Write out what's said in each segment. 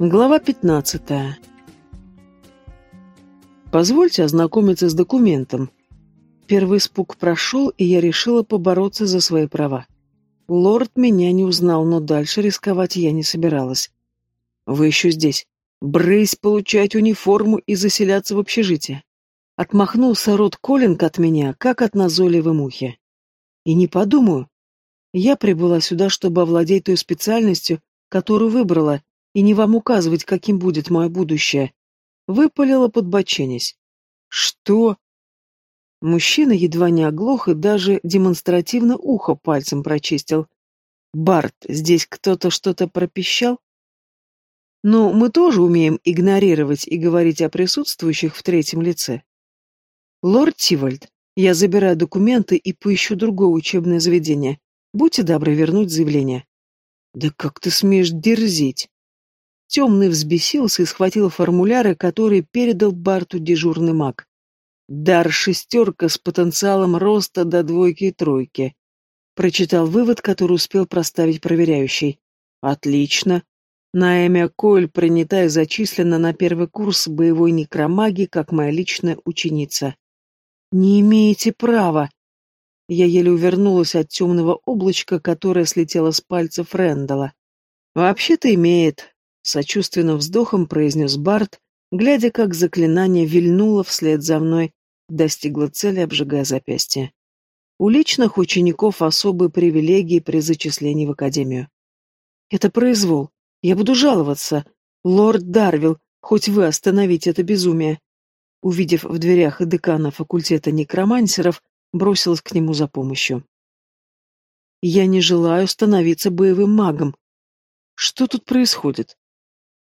Глава 15. Позвольте ознакомиться с документом. Первый испуг прошел, и я решила побороться за свои права. Лорд меня не узнал, но дальше рисковать я не собиралась. Вы еще здесь. Брысь получать униформу и заселяться в общежитие. Отмахнулся рот Коллинг от меня, как от назойливой мухи. И не подумаю. Я прибыла сюда, чтобы овладеть той специальностью, которую выбрала, и не вам указывать, каким будет мое будущее. Выпалила, подбоченясь. Что? Мужчина едва не оглох и даже демонстративно ухо пальцем прочистил. Барт, здесь кто-то что-то пропищал? Но мы тоже умеем игнорировать и говорить о присутствующих в третьем лице. Лорд Тивальд, я забираю документы и поищу другое учебное заведение. Будьте добры вернуть заявление. Да как ты смеешь дерзить? Темный взбесился и схватил формуляры, которые передал Барту дежурный маг. Дар шестерка с потенциалом роста до двойки и тройки. Прочитал вывод, который успел проставить проверяющий. Отлично. Наэмия Койль принята и зачислена на первый курс боевой некромагии как моя личная ученица. Не имеете права. Я еле увернулась от темного облачка, которое слетело с пальцев Рэндала. Вообще-то имеет, Сочувственным вздохом произнес Барт, глядя, как заклинание вильнуло вслед за мной, достигло цели, обжигая запястье. У личных учеников особые привилегии при зачислении в академию. Это произвол. Я буду жаловаться. Лорд Дарвилл, хоть вы остановите это безумие. Увидев в дверях декана факультета некромансеров, бросилась к нему за помощью. Я не желаю становиться боевым магом. Что тут происходит?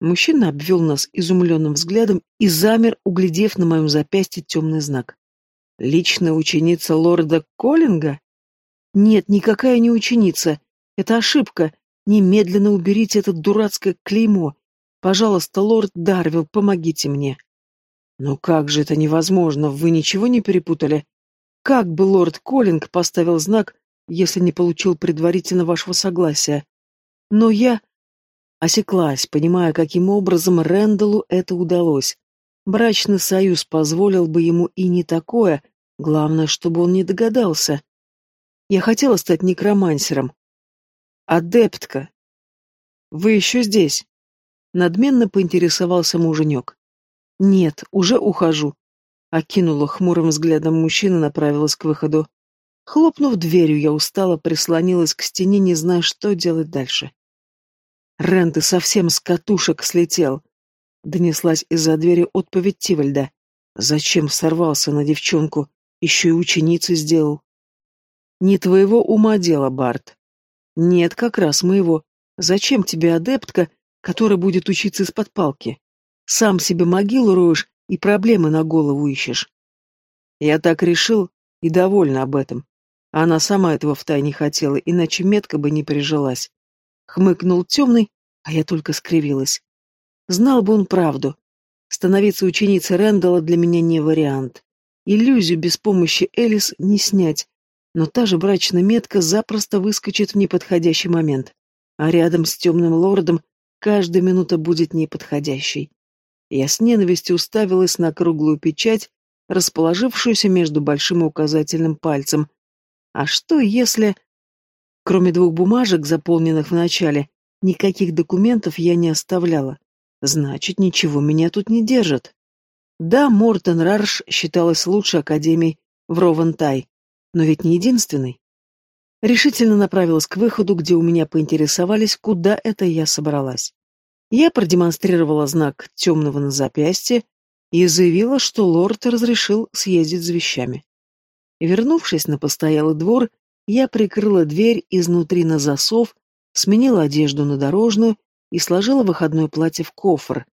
Мужчина обвел нас изумленным взглядом и замер, углядев на моем запястье темный знак. «Личная ученица лорда Коллинга?» «Нет, никакая не ученица. Это ошибка. Немедленно уберите это дурацкое клеймо. Пожалуйста, лорд Дарвилл, помогите мне». «Но как же это невозможно? Вы ничего не перепутали? Как бы лорд Коллинг поставил знак, если не получил предварительно вашего согласия? Но я...» Осеклась, понимая, каким образом Рэндаллу это удалось. Брачный союз позволил бы ему и не такое, главное, чтобы он не догадался. Я хотела стать некромансером. Адептка. Вы еще здесь? Надменно поинтересовался муженек. Нет, уже ухожу. Окинула хмурым взглядом мужчина, направилась к выходу. Хлопнув дверью, я устало прислонилась к стене, не зная, что делать дальше. Рен, ты совсем с катушек слетел!» Донеслась из-за двери отповедь Тивальда. «Зачем сорвался на девчонку? Еще и ученицу сделал». «Не твоего ума дело, Барт». «Нет, как раз моего. Зачем тебе адептка, которая будет учиться из-под палки? Сам себе могилу роешь и проблемы на голову ищешь». Я так решил и довольна об этом. Она сама этого втайне хотела, иначе метка бы не прижилась. Хмыкнул темный, а я только скривилась. Знал бы он правду. Становиться ученицей Рэндалла для меня не вариант. Иллюзию без помощи Элис не снять, но та же брачная метка запросто выскочит в неподходящий момент. А рядом с темным лордом каждая минута будет неподходящей. Я с ненавистью уставилась на круглую печать, расположившуюся между большим и указательным пальцем. А что если... Кроме двух бумажек, заполненных в начале, никаких документов я не оставляла. Значит, ничего меня тут не держит. Да, Мортен Рарш считалась лучшей академией в Ровентай, но ведь не единственной. Решительно направилась к выходу, где у меня поинтересовались, куда это я собралась. Я продемонстрировала знак темного на запястье и заявила, что лорд разрешил съездить за вещами. Вернувшись на постоялый двор, я прикрыла дверь изнутри на засов, сменила одежду на дорожную и сложила выходное платье в кофр.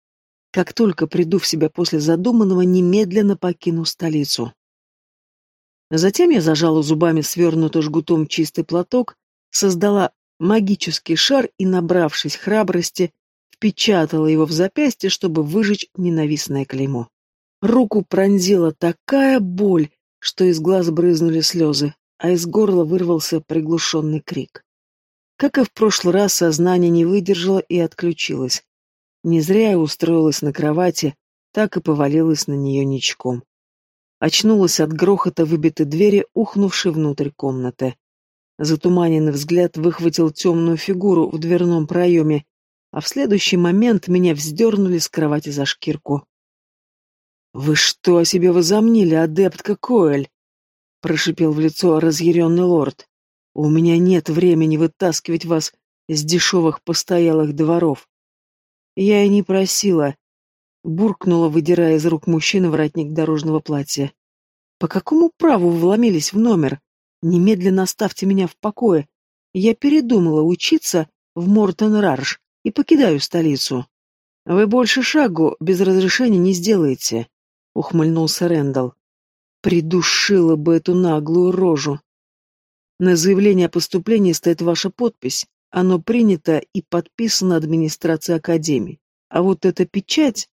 Как только приду в себя после задуманного, немедленно покину столицу. Затем я зажала зубами свернутый жгутом чистый платок, создала магический шар и, набравшись храбрости, впечатала его в запястье, чтобы выжечь ненавистное клеймо. Руку пронзила такая боль, что из глаз брызнули слезы а из горла вырвался приглушенный крик. Как и в прошлый раз, сознание не выдержало и отключилось. Не зря я устроилась на кровати, так и повалилась на нее ничком. Очнулась от грохота выбитой двери, ухнувшей внутрь комнаты. Затуманенный взгляд выхватил темную фигуру в дверном проеме, а в следующий момент меня вздернули с кровати за шкирку. «Вы что о себе возомнили, адептка Коэль?» — прошипел в лицо разъяренный лорд. «У меня нет времени вытаскивать вас с дешевых постоялых дворов». «Я и не просила», — буркнула, выдирая из рук мужчины воротник дорожного платья. «По какому праву вы вломились в номер? Немедленно оставьте меня в покое. Я передумала учиться в Мортон-Рарш и покидаю столицу. Вы больше шагу без разрешения не сделаете, ухмыльнулся Рэндалл. Придушила бы эту наглую рожу. На заявление о поступлении стоит ваша подпись. Оно принято и подписано администрацией Академии. А вот эта печать...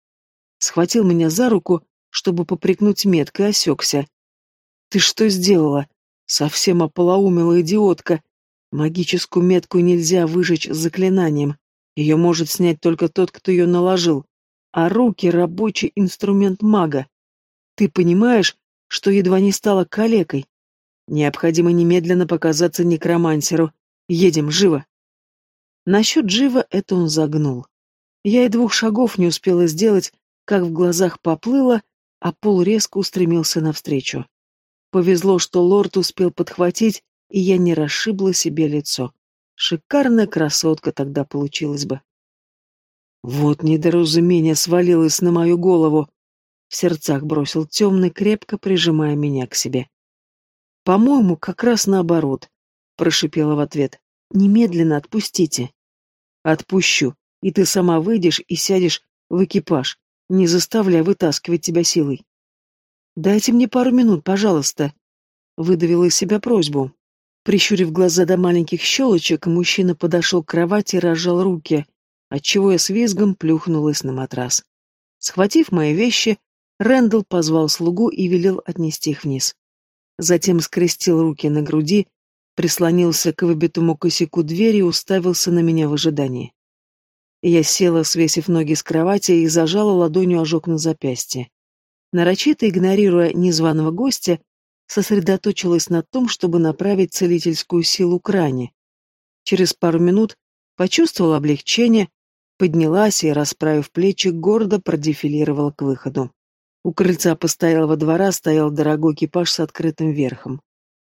Схватил меня за руку, чтобы попрекнуть меткой, осекся. «Ты что сделала? Совсем ополоумела идиотка. Магическую метку нельзя выжечь заклинанием. Ее может снять только тот, кто ее наложил. А руки — рабочий инструмент мага. Ты понимаешь, что едва не стала калекой? Необходимо немедленно показаться некромансеру. Едем, живо. Насчет живо это он загнул. Я и двух шагов не успела сделать, как в глазах поплыло, а пол резко устремился навстречу. Повезло, что лорд успел подхватить, и я не расшибла себе лицо. Шикарная красотка тогда получилась бы. Вот недоразумение свалилось на мою голову. В сердцах бросил темный, крепко прижимая меня к себе. По-моему, как раз наоборот, прошипела в ответ. Немедленно отпустите. Отпущу, и ты сама выйдешь и сядешь в экипаж, не заставляя вытаскивать тебя силой. Дайте мне пару минут, пожалуйста, выдавила из себя просьбу. Прищурив глаза до маленьких щелочек, мужчина подошел к кровати и разжал руки, отчего я с визгом плюхнулась на матрас. Схватив мои вещи, Рэндалл позвал слугу и велел отнести их вниз. Затем скрестил руки на груди, прислонился к выбитому косяку двери и уставился на меня в ожидании. Я села, свесив ноги с кровати, и зажала ладонью ожог на запястье. Нарочито игнорируя незваного гостя, сосредоточилась на том, чтобы направить целительскую силу к ране. Через пару минут почувствовала облегчение, поднялась и, расправив плечи, гордо продефилировала к выходу. У крыльца постоялого двора стоял дорогой экипаж с открытым верхом.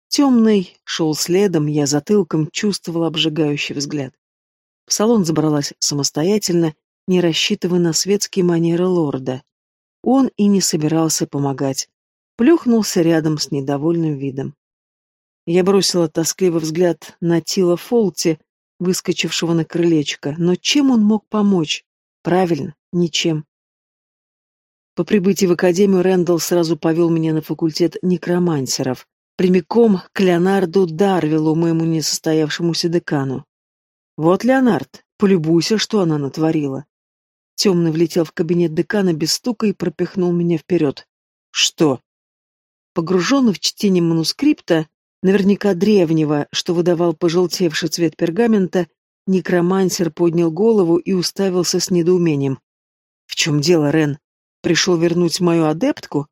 Темный шел следом, я затылком чувствовала обжигающий взгляд. В салон забралась самостоятельно, не рассчитывая на светские манеры лорда. Он и не собирался помогать плюхнулся рядом с недовольным видом. Я бросила тоскливый взгляд на Тила Фолти, выскочившего на крылечко, но чем он мог помочь? Правильно, ничем. По прибытии в академию Рэндалл сразу повел меня на факультет некромансеров, прямиком к Леонарду Дарвиллу, моему несостоявшемуся декану. Вот, Леонард, полюбуйся, что она натворила. Темный влетел в кабинет декана без стука и пропихнул меня вперед. Что? Погруженный в чтение манускрипта, наверняка древнего, что выдавал пожелтевший цвет пергамента, некромансер поднял голову и уставился с недоумением. «В чем дело, Рен? Пришел вернуть мою адептку?»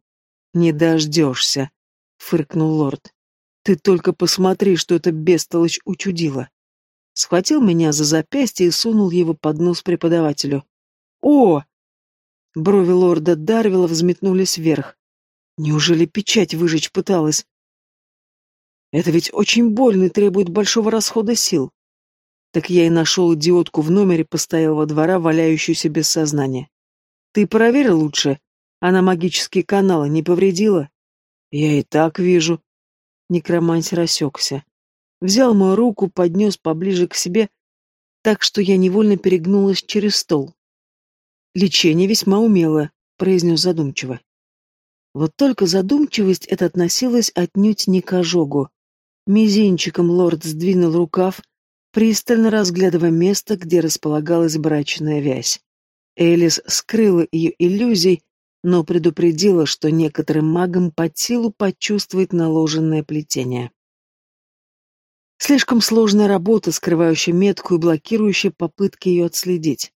«Не дождешься», — фыркнул лорд. «Ты только посмотри, что это бестолочь учудила». Схватил меня за запястье и сунул его под нос преподавателю. «О!» Брови лорда Дарвила взметнулись вверх. Неужели печать выжечь пыталась? Это ведь очень больно и требует большого расхода сил. Так я и нашел идиотку в номере постоялого двора, валяющуюся без сознания. Ты проверил лучше? Она магические каналы не повредила? Я и так вижу. Некромантер осекся. Взял мою руку, поднес поближе к себе, так что я невольно перегнулась через стол. Лечение весьма умело, произнес задумчиво. Вот только задумчивость эта относилась отнюдь не к ожогу. Мизинчиком лорд сдвинул рукав, пристально разглядывая место, где располагалась брачная вязь. Элис скрыла ее иллюзий, но предупредила, что некоторым магам под силу почувствовать наложенное плетение. Слишком сложная работа, скрывающая метку и блокирующая попытки ее отследить.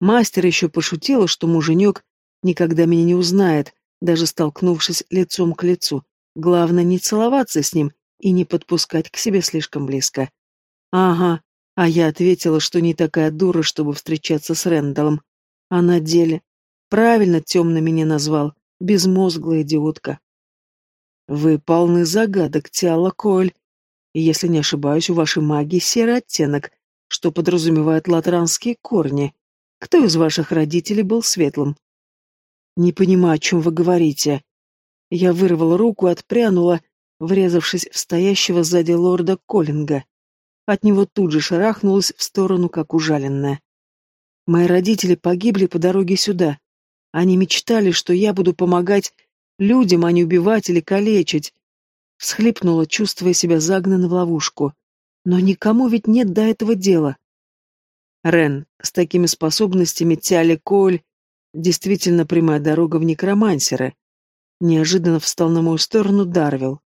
Мастер еще пошутила, что муженек никогда меня не узнает, даже столкнувшись лицом к лицу. Главное не целоваться с ним и не подпускать к себе слишком близко. Ага, а я ответила, что не такая дура, чтобы встречаться с Рэндаллом. А на деле... Правильно темно меня назвал. Безмозглая идиотка. Вы полны загадок, Тиала Коэль. И если не ошибаюсь, у вашей магии серый оттенок, что подразумевает латранские корни. Кто из ваших родителей был светлым? Не понимаю, о чем вы говорите. Я вырвала руку и отпрянула, врезавшись в стоящего сзади лорда Коллинга. От него тут же шарахнулась в сторону, как ужаленная. Мои родители погибли по дороге сюда. Они мечтали, что я буду помогать людям, а не убивать или калечить. Всхлипнула, чувствуя себя загнанной в ловушку. Но никому ведь нет до этого дела. Рен, с такими способностями Тяли Коль, действительно прямая дорога в некромансеры. Неожиданно встал на мою сторону Дарвил.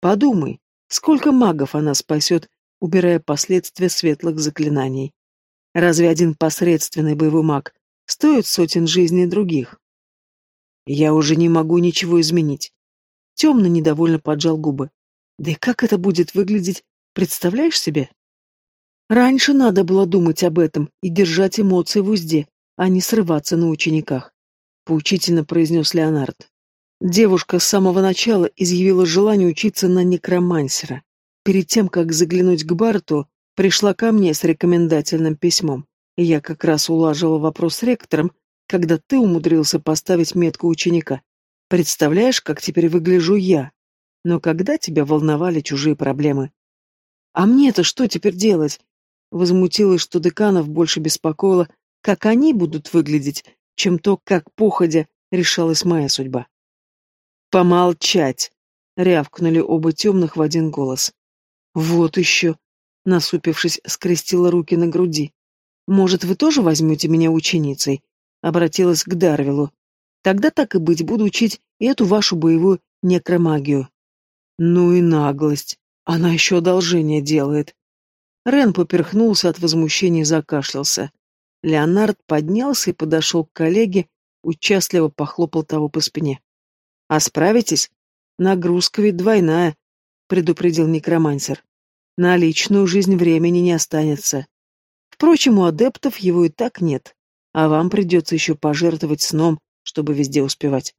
Подумай, сколько магов она спасет, убирая последствия светлых заклинаний. Разве один посредственный боевой маг стоит сотен жизней других? Я уже не могу ничего изменить. Темно недовольно поджал губы. Да и как это будет выглядеть, представляешь себе? Раньше надо было думать об этом и держать эмоции в узде, а не срываться на учениках, поучительно произнес Леонард. Девушка с самого начала изъявила желание учиться на некромансера. Перед тем, как заглянуть к Барту, пришла ко мне с рекомендательным письмом. Я как раз улаживала вопрос с ректором, когда ты умудрился поставить метку ученика. Представляешь, как теперь выгляжу я? Но когда тебя волновали чужие проблемы? А мне-то что теперь делать? Возмутилась, что деканов больше беспокоило, как они будут выглядеть, чем то, как походя решалась моя судьба. «Помолчать!» — рявкнули оба темных в один голос. «Вот еще!» — насупившись, скрестила руки на груди. «Может, вы тоже возьмете меня ученицей?» — обратилась к Дарвилу. «Тогда так и быть, буду учить эту вашу боевую некромагию». «Ну и наглость! Она еще одолжение делает!» Рен поперхнулся от возмущения и закашлялся. Леонард поднялся и подошел к коллеге, участливо похлопал того по спине. «А справитесь? Нагрузка ведь двойная», — предупредил некромансер. На личную жизнь времени не останется. Впрочем, у адептов его и так нет, а вам придется еще пожертвовать сном, чтобы везде успевать.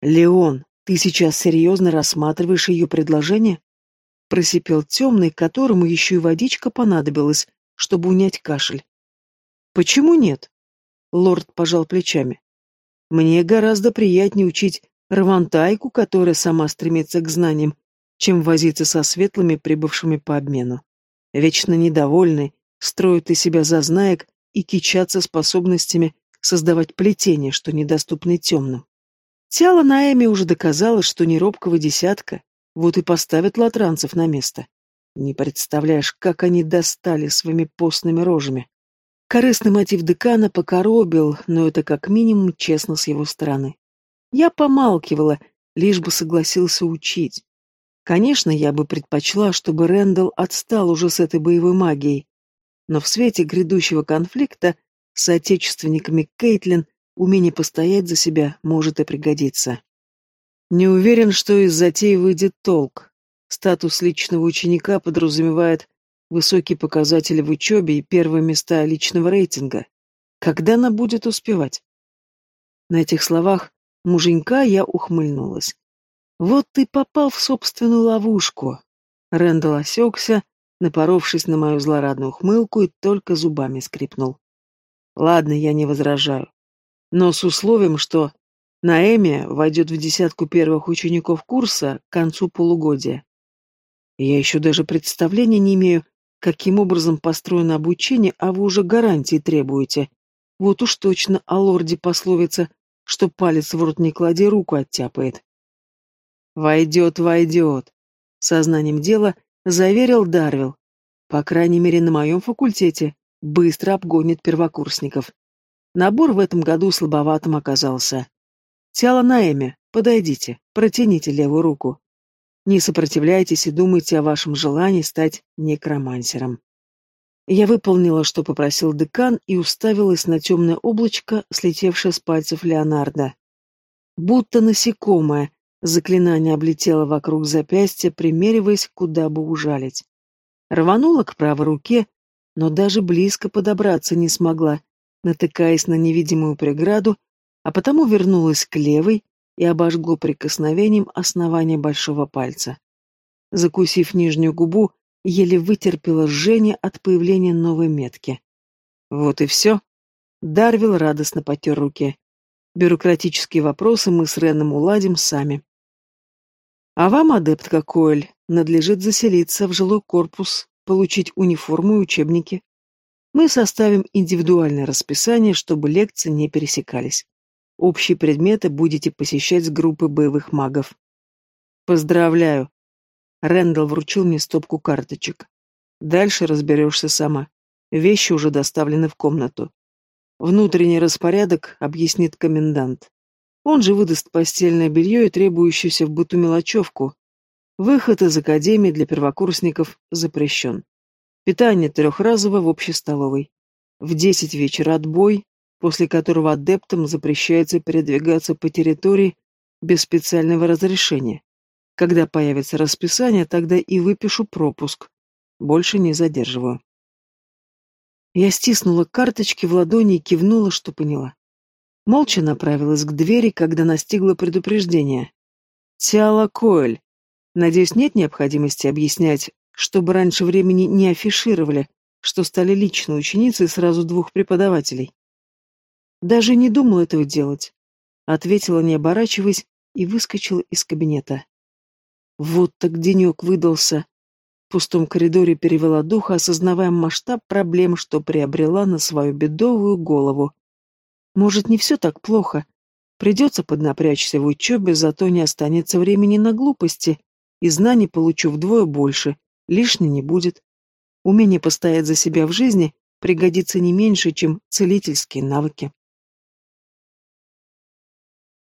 «Леон, ты сейчас серьезно рассматриваешь ее предложение?» Просипел темный, которому еще и водичка понадобилась, чтобы унять кашель. «Почему нет?» Лорд пожал плечами. «Мне гораздо приятнее учить Равантайку, которая сама стремится к знаниям, чем возиться со светлыми, прибывшими по обмену. Вечно недовольны, строят из себя зазнаек и кичатся способностями создавать плетение, что недоступны темным. Тело Наэми уже доказало, что не робкого десятка, вот и поставят латранцев на место. Не представляешь, как они достали своими постными рожами. Корыстный мотив декана покоробил, но это как минимум честно с его стороны. Я помалкивала, лишь бы согласился учить. Конечно, я бы предпочла, чтобы Рэндалл отстал уже с этой боевой магией. Но в свете грядущего конфликта с соотечественниками Кейтлин умение постоять за себя может и пригодиться. Не уверен, что из затеи выйдет толк. Статус личного ученика подразумевает высокие показатели в учебе и первые места личного рейтинга. Когда она будет успевать? На этих словах муженька я ухмыльнулась. Вот ты попал в собственную ловушку. Рэндалл осекся, напоровшись на мою злорадную ухмылку, и только зубами скрипнул. Ладно, я не возражаю. Но с условием, что Наэми войдет в десятку первых учеников курса к концу полугодия. Я еще даже представления не имею, каким образом построено обучение, а вы уже гарантии требуете. Вот уж точно о лорде пословица, что палец в рот не клади, руку оттяпает. «Войдет, войдет», — сознанием дела заверил Дарвил. «По крайней мере, на моем факультете быстро обгонит первокурсников. Набор в этом году слабоватым оказался. Тяло на подойдите, протяните левую руку. Не сопротивляйтесь и думайте о вашем желании стать некромансером». Я выполнила, что попросил декан, и уставилась на темное облачко, слетевшее с пальцев Леонардо. Будто насекомое, заклинание облетело вокруг запястья, примериваясь, куда бы ужалить. Рванула к правой руке, но даже близко подобраться не смогла, натыкаясь на невидимую преграду, а потому вернулась к левой и обожгло прикосновением основание большого пальца. Закусив нижнюю губу, еле вытерпела жжение от появления новой метки. Вот и все. Дарвил радостно потер руки. Бюрократические вопросы мы с Реном уладим сами. А вам, адепт Коэль, надлежит заселиться в жилой корпус, получить униформу и учебники. Мы составим индивидуальное расписание, чтобы лекции не пересекались. Общие предметы будете посещать с группой боевых магов. Поздравляю. Рэндалл вручил мне стопку карточек. Дальше разберешься сама. Вещи уже доставлены в комнату. Внутренний распорядок объяснит комендант. Он же выдаст постельное белье и требующуюся в быту мелочевку. Выход из академии для первокурсников запрещен. Питание трехразово в общей столовой. В десять вечера отбой, после которого адептам запрещается передвигаться по территории без специального разрешения. Когда появится расписание, тогда и выпишу пропуск. Больше не задерживаю. Я стиснула карточки в ладони и кивнула, что поняла. Молча направилась к двери, когда настигло предупреждение. «Тиала Коэль. Надеюсь, нет необходимости объяснять, чтобы раньше времени не афишировали, что стали личной ученицей сразу двух преподавателей. Даже не думала этого делать. Ответила, не оборачиваясь, и выскочила из кабинета. Вот так денек выдался. В пустом коридоре перевела дух, осознавая масштаб проблем, что приобрела на свою бедовую голову. Может, не все так плохо. Придется поднапрячься в учебе, зато не останется времени на глупости, и знаний получу вдвое больше, лишней не будет. Умение постоять за себя в жизни пригодится не меньше, чем целительские навыки.